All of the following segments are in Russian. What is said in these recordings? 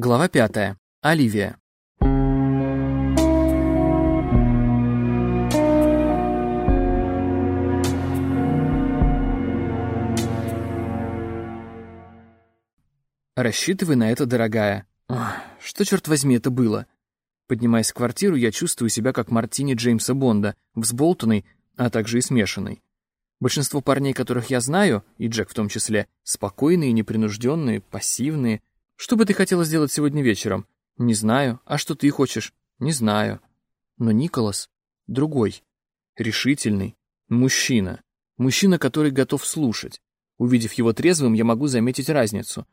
Глава пятая. Оливия. Рассчитывай на это, дорогая. Ох, что, черт возьми, это было? Поднимаясь в квартиру, я чувствую себя как Мартини Джеймса Бонда, взболтанный, а также и смешанный. Большинство парней, которых я знаю, и Джек в том числе, спокойные, непринужденные, пассивные. Что бы ты хотела сделать сегодня вечером? Не знаю. А что ты хочешь? Не знаю. Но Николас другой. Решительный. Мужчина. Мужчина, который готов слушать. Увидев его трезвым, я могу заметить разницу.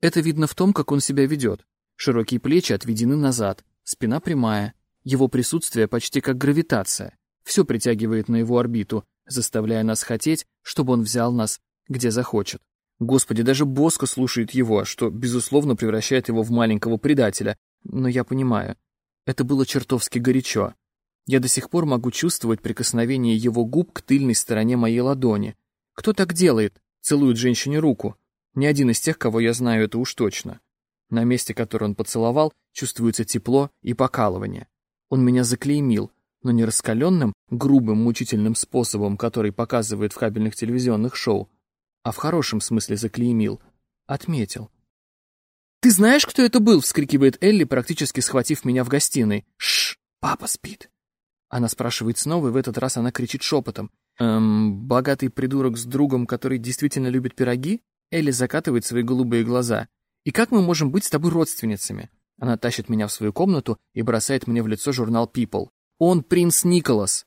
Это видно в том, как он себя ведет. Широкие плечи отведены назад, спина прямая. Его присутствие почти как гравитация. Все притягивает на его орбиту, заставляя нас хотеть, чтобы он взял нас, где захочет. Господи, даже Боско слушает его, что, безусловно, превращает его в маленького предателя. Но я понимаю, это было чертовски горячо. Я до сих пор могу чувствовать прикосновение его губ к тыльной стороне моей ладони. Кто так делает? Целует женщине руку. Ни один из тех, кого я знаю, это уж точно. На месте, которое он поцеловал, чувствуется тепло и покалывание. Он меня заклеймил, но не раскаленным, грубым, мучительным способом, который показывают в кабельных телевизионных шоу, а в хорошем смысле заклеймил, отметил. «Ты знаешь, кто это был?» — вскрикивает Элли, практически схватив меня в гостиной. «Шш, папа спит». Она спрашивает снова, и в этот раз она кричит шепотом. «Эм, богатый придурок с другом, который действительно любит пироги?» Элли закатывает свои голубые глаза. «И как мы можем быть с тобой родственницами?» Она тащит меня в свою комнату и бросает мне в лицо журнал People. Он принц Николас.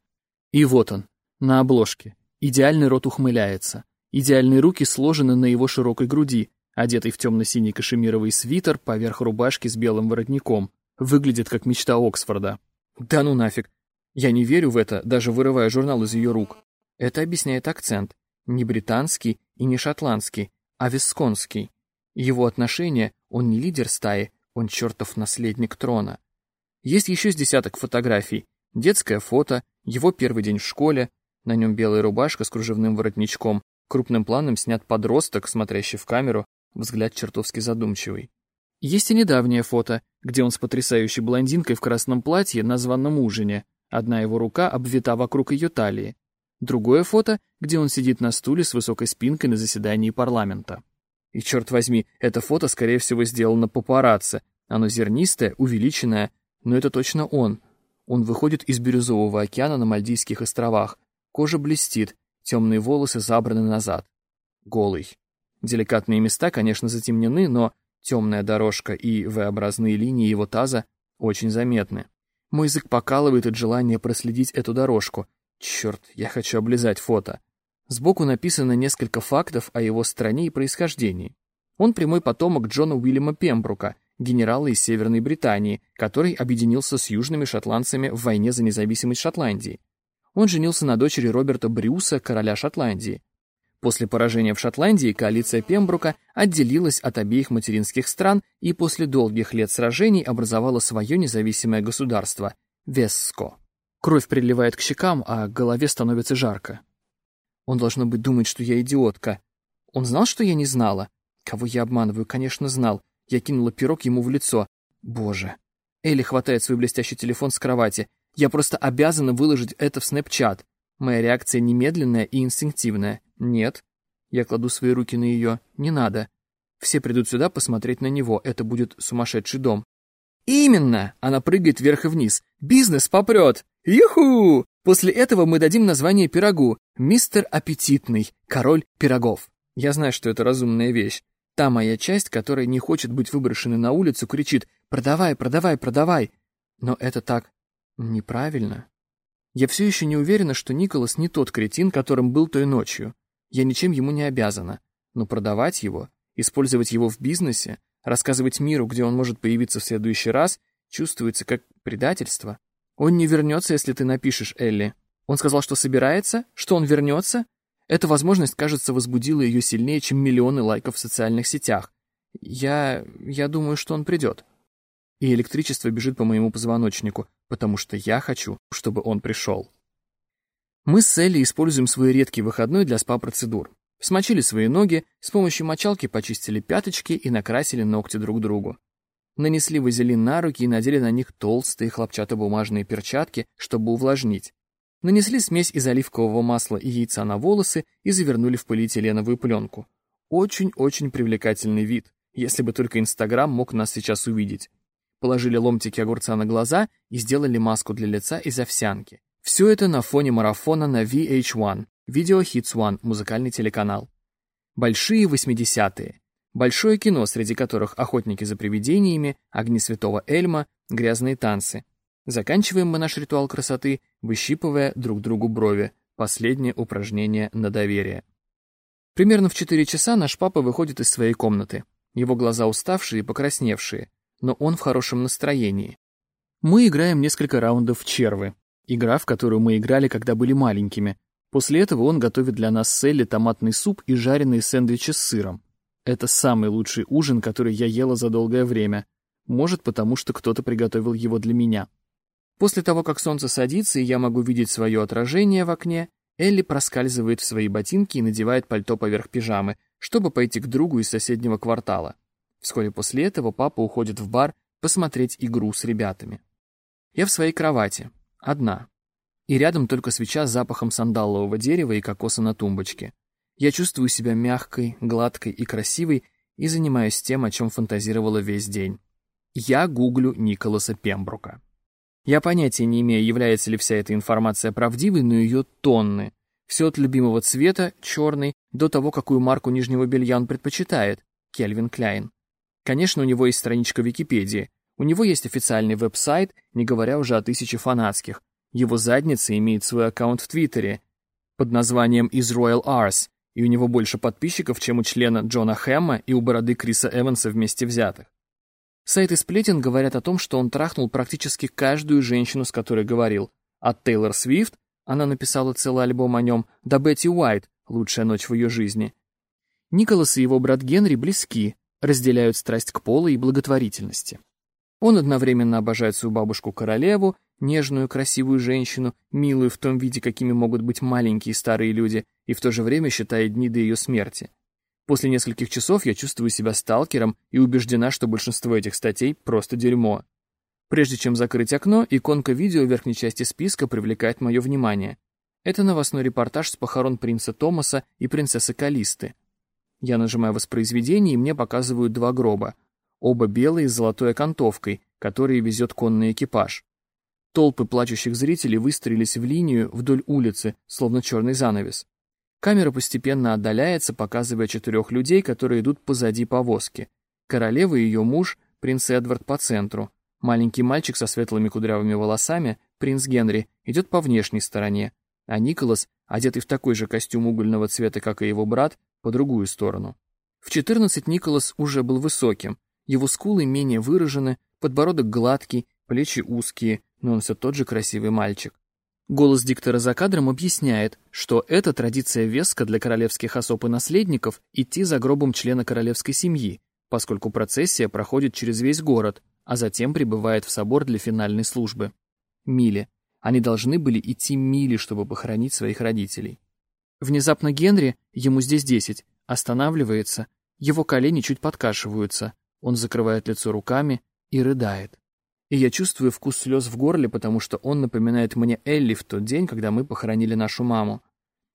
И вот он, на обложке. Идеальный рот ухмыляется. Идеальные руки сложены на его широкой груди, одетый в темно-синий кашемировый свитер поверх рубашки с белым воротником. Выглядит как мечта Оксфорда. Да ну нафиг. Я не верю в это, даже вырывая журнал из ее рук. Это объясняет акцент. Не британский и не шотландский, а висконский. Его отношение, он не лидер стаи, он чертов наследник трона. Есть еще с десяток фотографий, Детское фото, его первый день в школе, на нем белая рубашка с кружевным воротничком, крупным планом снят подросток, смотрящий в камеру, взгляд чертовски задумчивый. Есть и недавнее фото, где он с потрясающей блондинкой в красном платье на званном ужине, одна его рука обвита вокруг ее талии. Другое фото, где он сидит на стуле с высокой спинкой на заседании парламента. И черт возьми, это фото, скорее всего, сделано папарацци. Оно зернистое, увеличенное, но это точно он, он выходит из бирюзового океана на Мальдивских островах. Кожа блестит, темные волосы забраны назад. Голый. Деликатные места, конечно, затемнены, но темная дорожка и V-образные линии его таза очень заметны. Мой язык покалывает от желания проследить эту дорожку. Черт, я хочу облизать фото. Сбоку написано несколько фактов о его стране и происхождении. Он прямой потомок Джона Уильяма Пембрука, генерала из Северной Британии, который объединился с южными шотландцами в войне за независимость Шотландии. Он женился на дочери Роберта Брюса, короля Шотландии. После поражения в Шотландии коалиция Пембрука отделилась от обеих материнских стран и после долгих лет сражений образовала свое независимое государство – Весско. Кровь приливает к щекам, а голове становится жарко. Он, должно быть, думает, что я идиотка. Он знал, что я не знала? Кого я обманываю, конечно, знал. Я кинула пирог ему в лицо. Боже. Элли хватает свой блестящий телефон с кровати. Я просто обязана выложить это в снэпчат. Моя реакция немедленная и инстинктивная. Нет. Я кладу свои руки на ее. Не надо. Все придут сюда посмотреть на него. Это будет сумасшедший дом. Именно! Она прыгает вверх и вниз. Бизнес попрет! Юху! После этого мы дадим название пирогу. Мистер Аппетитный, король пирогов. Я знаю, что это разумная вещь. Та моя часть, которая не хочет быть выброшенной на улицу, кричит «Продавай, продавай, продавай!» Но это так неправильно. Я все еще не уверена, что Николас не тот кретин, которым был той ночью. Я ничем ему не обязана. Но продавать его, использовать его в бизнесе, рассказывать миру, где он может появиться в следующий раз, чувствуется как предательство. Он не вернется, если ты напишешь, Элли. Он сказал, что собирается, что он вернется, эта возможность, кажется, возбудила ее сильнее, чем миллионы лайков в социальных сетях. Я... я думаю, что он придет. И электричество бежит по моему позвоночнику, потому что я хочу, чтобы он пришел. Мы с Элли используем свой редкий выходной для спа-процедур. Смочили свои ноги, с помощью мочалки почистили пяточки и накрасили ногти друг другу. Нанесли вазелин на руки и надели на них толстые хлопчатобумажные перчатки, чтобы увлажнить. Нанесли смесь из оливкового масла и яйца на волосы и завернули в полиэтиленовую пленку. Очень-очень привлекательный вид, если бы только Инстаграм мог нас сейчас увидеть. Положили ломтики огурца на глаза и сделали маску для лица из овсянки. Все это на фоне марафона на VH1, Video Hits One, музыкальный телеканал. Большие 80-е. Большое кино, среди которых «Охотники за привидениями», «Огни святого Эльма», «Грязные танцы». Заканчиваем мы наш ритуал красоты, выщипывая друг другу брови. Последнее упражнение на доверие. Примерно в 4 часа наш папа выходит из своей комнаты. Его глаза уставшие и покрасневшие, но он в хорошем настроении. Мы играем несколько раундов в червы. Игра, в которую мы играли, когда были маленькими. После этого он готовит для нас с Элли томатный суп и жареные сэндвичи с сыром. Это самый лучший ужин, который я ела за долгое время. Может, потому что кто-то приготовил его для меня. После того, как солнце садится, и я могу видеть свое отражение в окне, Элли проскальзывает в свои ботинки и надевает пальто поверх пижамы, чтобы пойти к другу из соседнего квартала. Вскоре после этого папа уходит в бар посмотреть игру с ребятами. Я в своей кровати, одна. И рядом только свеча с запахом сандалового дерева и кокоса на тумбочке. Я чувствую себя мягкой, гладкой и красивой и занимаюсь тем, о чем фантазировала весь день. Я гуглю Николаса Пембрука. Я понятия не имею, является ли вся эта информация правдивой, но ее тонны. Все от любимого цвета, черный, до того, какую марку нижнего белья он предпочитает, Кельвин Кляйн. Конечно, у него есть страничка Википедии, у него есть официальный веб-сайт, не говоря уже о тысяче фанатских. Его задница имеет свой аккаунт в Твиттере под названием Israel Ars, и у него больше подписчиков, чем у члена Джона Хэмма и у бороды Криса Эванса вместе взятых. Сайты сплетен говорят о том, что он трахнул практически каждую женщину, с которой говорил. От Тейлор Свифт, она написала целый альбом о нем, до Бетти Уайт, лучшая ночь в ее жизни. Николас и его брат Генри близки, разделяют страсть к полу и благотворительности. Он одновременно обожает свою бабушку-королеву, нежную, красивую женщину, милую в том виде, какими могут быть маленькие старые люди, и в то же время считает дни до ее смерти. После нескольких часов я чувствую себя сталкером и убеждена, что большинство этих статей просто дерьмо. Прежде чем закрыть окно, иконка видео в верхней части списка привлекает мое внимание. Это новостной репортаж с похорон принца Томаса и принцессы Калисты. Я нажимаю воспроизведение, и мне показывают два гроба. Оба белые с золотой окантовкой, которые везет конный экипаж. Толпы плачущих зрителей выстроились в линию вдоль улицы, словно черный занавес. Камера постепенно отдаляется, показывая четырех людей, которые идут позади повозки. Королева и ее муж, принц Эдвард по центру. Маленький мальчик со светлыми кудрявыми волосами, принц Генри, идет по внешней стороне, а Николас, одетый в такой же костюм угольного цвета, как и его брат, по другую сторону. В 14 Николас уже был высоким, его скулы менее выражены, подбородок гладкий, плечи узкие, но он все тот же красивый мальчик. Голос диктора за кадром объясняет, что это традиция Веска для королевских особ и наследников идти за гробом члена королевской семьи, поскольку процессия проходит через весь город, а затем прибывает в собор для финальной службы. Мили. Они должны были идти мили, чтобы похоронить своих родителей. Внезапно Генри, ему здесь десять, останавливается, его колени чуть подкашиваются, он закрывает лицо руками и рыдает и я чувствую вкус слез в горле, потому что он напоминает мне Элли в тот день, когда мы похоронили нашу маму.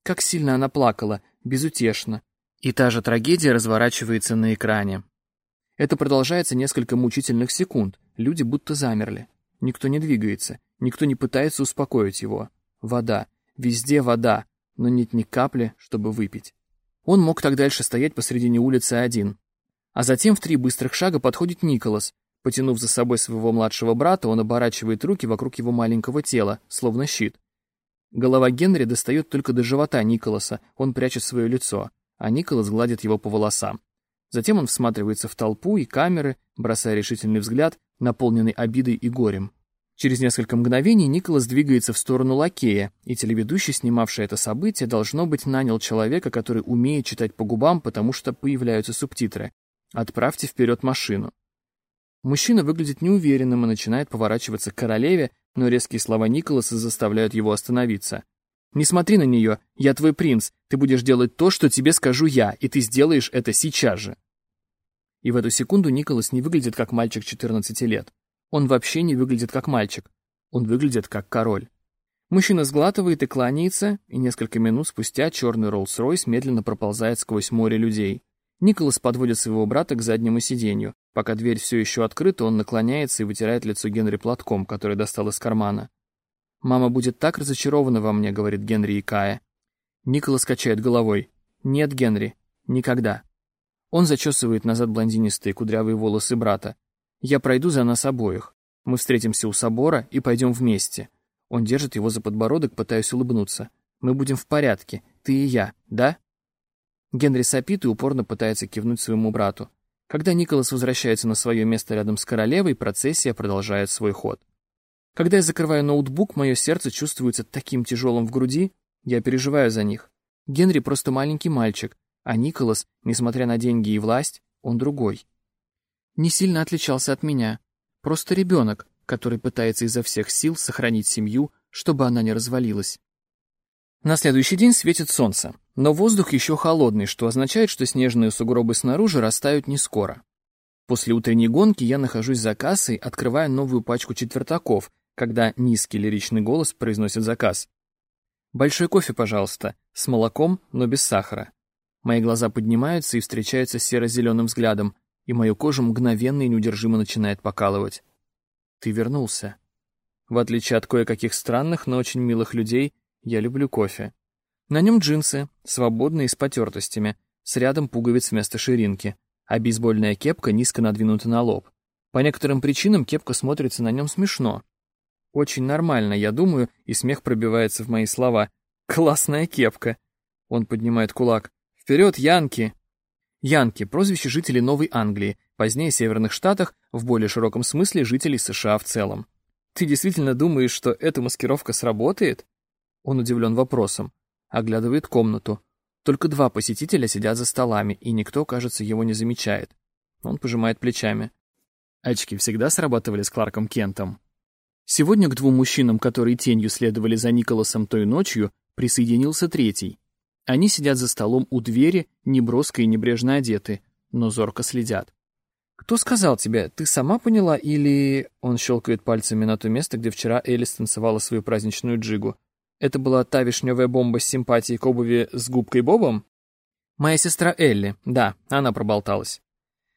Как сильно она плакала, безутешно. И та же трагедия разворачивается на экране. Это продолжается несколько мучительных секунд, люди будто замерли. Никто не двигается, никто не пытается успокоить его. Вода, везде вода, но нет ни капли, чтобы выпить. Он мог так дальше стоять посредине улицы один. А затем в три быстрых шага подходит Николас, Потянув за собой своего младшего брата, он оборачивает руки вокруг его маленького тела, словно щит. Голова Генри достает только до живота Николаса, он прячет свое лицо, а Николас гладит его по волосам. Затем он всматривается в толпу и камеры, бросая решительный взгляд, наполненный обидой и горем. Через несколько мгновений Николас двигается в сторону лакея, и телеведущий, снимавший это событие, должно быть, нанял человека, который умеет читать по губам, потому что появляются субтитры. «Отправьте вперед машину». Мужчина выглядит неуверенным и начинает поворачиваться к королеве, но резкие слова Николаса заставляют его остановиться. «Не смотри на нее, я твой принц, ты будешь делать то, что тебе скажу я, и ты сделаешь это сейчас же». И в эту секунду Николас не выглядит как мальчик 14 лет. Он вообще не выглядит как мальчик. Он выглядит как король. Мужчина сглатывает и кланяется, и несколько минут спустя черный Роллс-Ройс медленно проползает сквозь море людей. Николас подводит своего брата к заднему сиденью. Пока дверь все еще открыта, он наклоняется и вытирает лицо Генри платком, который достал из кармана. «Мама будет так разочарована во мне», — говорит Генри и Кая. Николас качает головой. «Нет, Генри, никогда». Он зачесывает назад блондинистые кудрявые волосы брата. «Я пройду за нас обоих. Мы встретимся у собора и пойдем вместе». Он держит его за подбородок, пытаясь улыбнуться. «Мы будем в порядке, ты и я, да?» Генри сопит и упорно пытается кивнуть своему брату. Когда Николас возвращается на свое место рядом с королевой, процессия продолжает свой ход. Когда я закрываю ноутбук, мое сердце чувствуется таким тяжелым в груди, я переживаю за них. Генри просто маленький мальчик, а Николас, несмотря на деньги и власть, он другой. Не сильно отличался от меня. Просто ребенок, который пытается изо всех сил сохранить семью, чтобы она не развалилась. На следующий день светит солнце, но воздух еще холодный, что означает, что снежные сугробы снаружи растают не скоро. После утренней гонки я нахожусь за кассой, открывая новую пачку четвертаков, когда низкий лиричный голос произносит заказ. «Большой кофе, пожалуйста, с молоком, но без сахара». Мои глаза поднимаются и встречаются с серо-зеленым взглядом, и мою кожу мгновенно и неудержимо начинает покалывать. Ты вернулся. В отличие от кое-каких странных, но очень милых людей, я люблю кофе. На нем джинсы, свободные с потертостями, с рядом пуговиц вместо ширинки, а бейсбольная кепка низко надвинута на лоб. По некоторым причинам кепка смотрится на нем смешно. Очень нормально, я думаю, и смех пробивается в мои слова. «Классная кепка!» Он поднимает кулак. «Вперед, Янки!» Янки — прозвище жителей Новой Англии, позднее Северных Штатах, в более широком смысле жителей США в целом. Ты действительно думаешь, что эта маскировка сработает? Он удивлен вопросом. Оглядывает комнату. Только два посетителя сидят за столами, и никто, кажется, его не замечает. Он пожимает плечами. Очки всегда срабатывали с Кларком Кентом. Сегодня к двум мужчинам, которые тенью следовали за Николасом той ночью, присоединился третий. Они сидят за столом у двери, неброско и небрежно одеты, но зорко следят. «Кто сказал тебе? Ты сама поняла или...» Он щелкает пальцами на то место, где вчера Элис танцевала свою праздничную джигу. «Это была та вишневая бомба с симпатией к обуви с губкой Бобом?» «Моя сестра Элли. Да, она проболталась.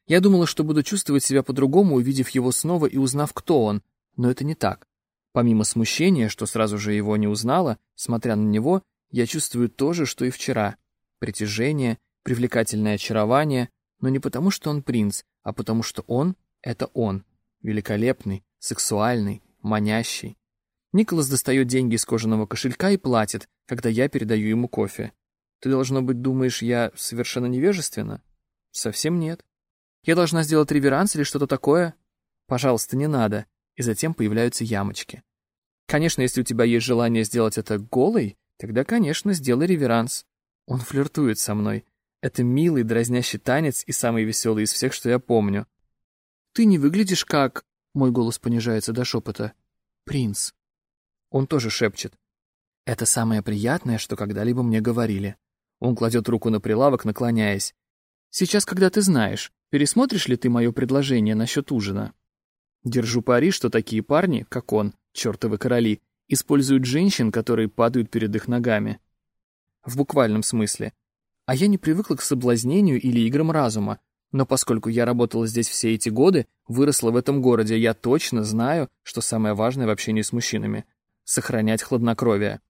Я думала, что буду чувствовать себя по-другому, увидев его снова и узнав, кто он. Но это не так. Помимо смущения, что сразу же его не узнала, смотря на него, я чувствую то же, что и вчера. Притяжение, привлекательное очарование, но не потому, что он принц, а потому что он — это он, великолепный, сексуальный, манящий. Николас достает деньги из кожаного кошелька и платит, когда я передаю ему кофе. Ты, должно быть, думаешь, я совершенно невежественна? Совсем нет. Я должна сделать реверанс или что-то такое? Пожалуйста, не надо. И затем появляются ямочки. Конечно, если у тебя есть желание сделать это голой, тогда, конечно, сделай реверанс. Он флиртует со мной. Это милый, дразнящий танец и самый веселый из всех, что я помню. Ты не выглядишь как... Мой голос понижается до шепота. Принц. Он тоже шепчет. Это самое приятное, что когда-либо мне говорили. Он кладет руку на прилавок, наклоняясь. Сейчас, когда ты знаешь, пересмотришь ли ты мое предложение насчет ужина? Держу пари, что такие парни, как он, чертовы короли, используют женщин, которые падают перед их ногами. В буквальном смысле. А я не привыкла к соблазнению или играм разума, но поскольку я работала здесь все эти годы, выросла в этом городе, я точно знаю, что самое важное в общении с мужчинами — сохранять хладнокровие.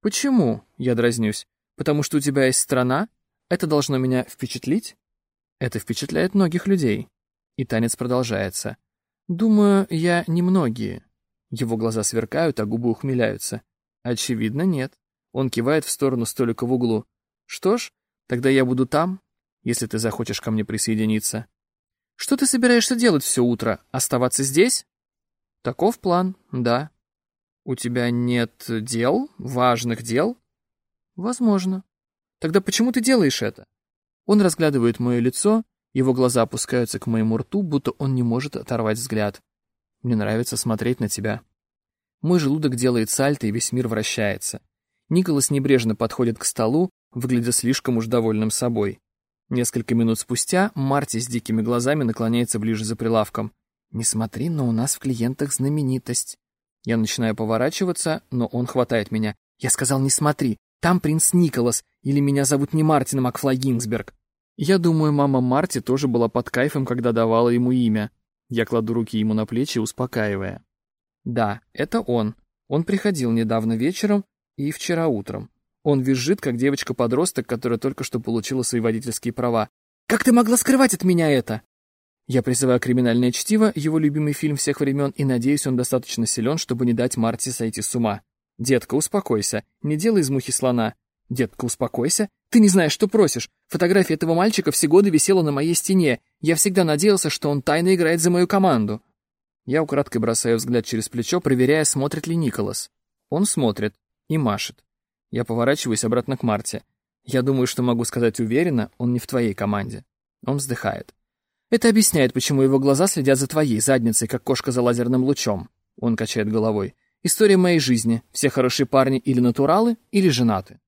«Почему?» — я дразнюсь. «Потому что у тебя есть страна? Это должно меня впечатлить?» Это впечатляет многих людей. И танец продолжается. «Думаю, я немногие». Его глаза сверкают, а губы ухмыляются. «Очевидно, нет». Он кивает в сторону столика в углу. Что ж, тогда я буду там, если ты захочешь ко мне присоединиться. Что ты собираешься делать все утро? Оставаться здесь? Таков план, да. У тебя нет дел, важных дел? Возможно. Тогда почему ты делаешь это? Он разглядывает мое лицо, его глаза опускаются к моему рту, будто он не может оторвать взгляд. Мне нравится смотреть на тебя. Мой желудок делает сальто, и весь мир вращается. Николас небрежно подходит к столу, выглядя слишком уж довольным собой. Несколько минут спустя Марти с дикими глазами наклоняется ближе за прилавком. «Не смотри, но у нас в клиентах знаменитость». Я начинаю поворачиваться, но он хватает меня. Я сказал, не смотри, там принц Николас, или меня зовут не Мартин Макфлай Гинзберг. Я думаю, мама Марти тоже была под кайфом, когда давала ему имя. Я кладу руки ему на плечи, успокаивая. Да, это он. Он приходил недавно вечером и вчера утром. Он визжит, как девочка-подросток, которая только что получила свои водительские права. «Как ты могла скрывать от меня это?» Я призываю «Криминальное чтиво», его любимый фильм всех времен, и надеюсь, он достаточно силен, чтобы не дать Марти сойти с ума. «Детка, успокойся. Не делай из мухи слона». «Детка, успокойся. Ты не знаешь, что просишь. Фотография этого мальчика все годы висела на моей стене. Я всегда надеялся, что он тайно играет за мою команду». Я украдкой бросаю взгляд через плечо, проверяя, смотрит ли Николас. Он смотрит и машет. Я поворачиваюсь обратно к Марте. Я думаю, что могу сказать уверенно, он не в твоей команде. Он вздыхает. Это объясняет, почему его глаза следят за твоей задницей, как кошка за лазерным лучом. Он качает головой. История моей жизни. Все хорошие парни или натуралы, или женаты.